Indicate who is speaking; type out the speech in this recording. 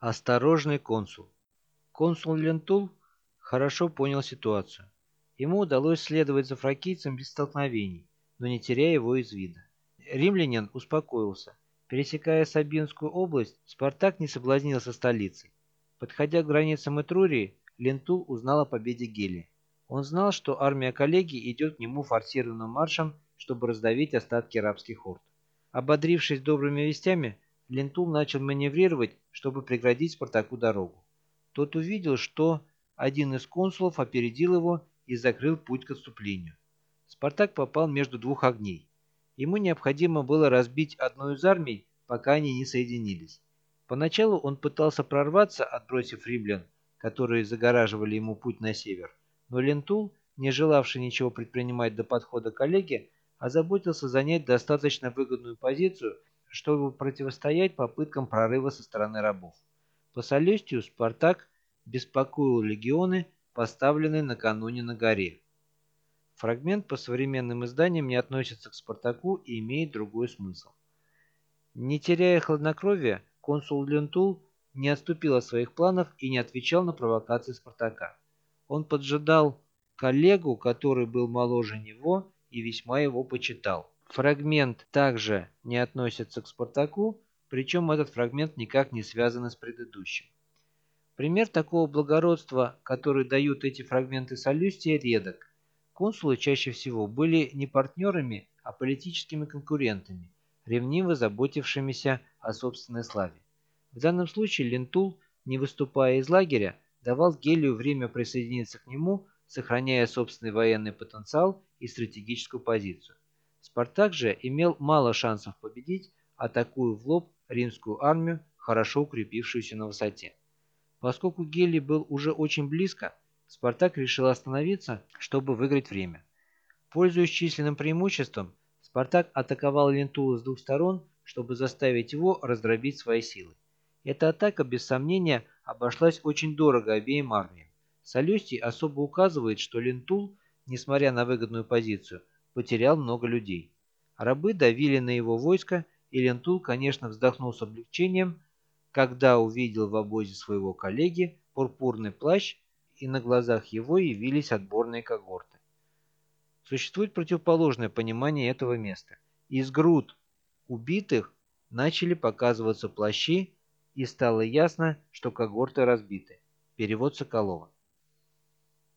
Speaker 1: Осторожный консул. Консул Лентул хорошо понял ситуацию. Ему удалось следовать за фракийцем без столкновений, но не теряя его из вида. Римлянин успокоился. Пересекая Сабинскую область, Спартак не соблазнился столицей. Подходя к границам Этрурии, Лентул узнал о победе Гелия. Он знал, что армия коллеги идет к нему форсированным маршем, чтобы раздавить остатки рабских орд. Ободрившись добрыми вестями, Лентул начал маневрировать, чтобы преградить Спартаку дорогу. Тот увидел, что один из консулов опередил его и закрыл путь к отступлению. Спартак попал между двух огней. Ему необходимо было разбить одну из армий, пока они не соединились. Поначалу он пытался прорваться, отбросив римлян, которые загораживали ему путь на север, но Лентул, не желавший ничего предпринимать до подхода коллеги, озаботился занять достаточно выгодную позицию, чтобы противостоять попыткам прорыва со стороны рабов. По Солестию Спартак беспокоил легионы, поставленные накануне на горе. Фрагмент по современным изданиям не относится к Спартаку и имеет другой смысл. Не теряя хладнокровия, консул Лентул не отступил от своих планов и не отвечал на провокации Спартака. Он поджидал коллегу, который был моложе него и весьма его почитал. Фрагмент также не относится к Спартаку, причем этот фрагмент никак не связан с предыдущим. Пример такого благородства, который дают эти фрагменты Солюстия, редок. Консулы чаще всего были не партнерами, а политическими конкурентами, ревниво заботившимися о собственной славе. В данном случае Лентул, не выступая из лагеря, давал Гелию время присоединиться к нему, сохраняя собственный военный потенциал и стратегическую позицию. Спартак же имел мало шансов победить, атакуя в лоб римскую армию, хорошо укрепившуюся на высоте. Поскольку Гелий был уже очень близко, Спартак решил остановиться, чтобы выиграть время. Пользуясь численным преимуществом, Спартак атаковал Лентула с двух сторон, чтобы заставить его раздробить свои силы. Эта атака, без сомнения, обошлась очень дорого обеим армиям. Саллюстий особо указывает, что Лентул, несмотря на выгодную позицию, потерял много людей. Рабы давили на его войско, и Лентул, конечно, вздохнул с облегчением, когда увидел в обозе своего коллеги пурпурный плащ, и на глазах его явились отборные когорты. Существует противоположное понимание этого места. Из груд убитых начали показываться плащи, и стало ясно, что когорты разбиты. Перевод Соколова.